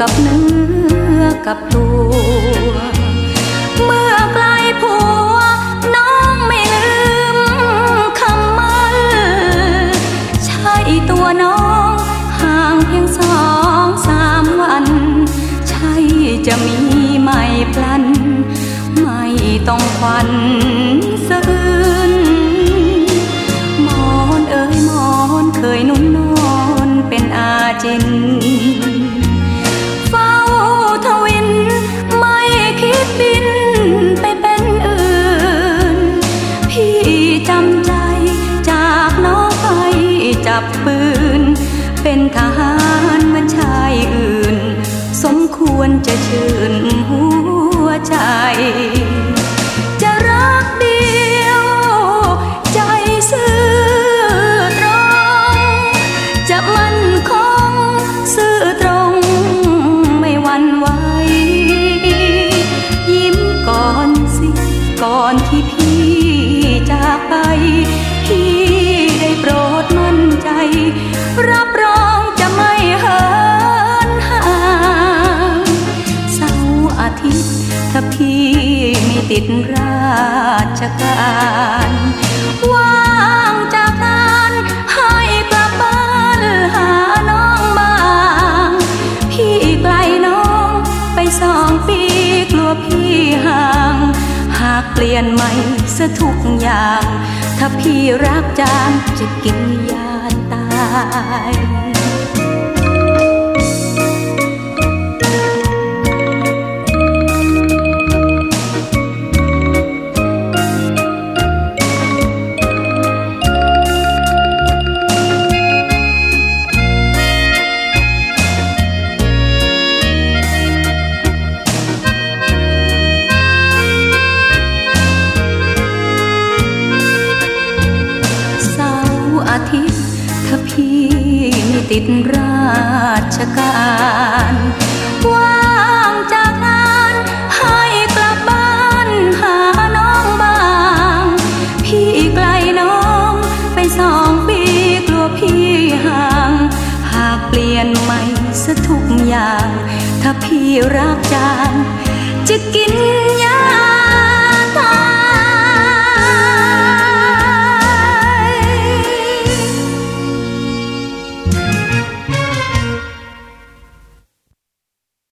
กับเนื้อกับตัว เมื่อไกลผัวน้องไม่ลืมคำมันใช่ตัวน้องห่างเพียงสองสามวัน ใช่จะมีไม่พลัน ไม่ต้องควันสะอื้นมอนเอ้ยมอนเคยนุ่นนอนเป็นอาจิน จำใจจากน้องไปจับปืน เป็นทหาร ดราชการว่างจากงานให้กลับบ้านหาน้องบ้างพี่ไกลน้องไปสองปีกลัวพี่ห่าง หากเปลี่ยนใหม่ซะทุกอย่าง ถ้าพี่รักจางจะกินยาตาย ติดราชการว่างจากงานให้กลับบ้านหาน้องบ้าง พี่ไกลน้องไปสองปีกลัวพี่ห่างหากเปลี่ยนใหม่ซะทุกอย่าง ถ้าพี่รักจางจะกิน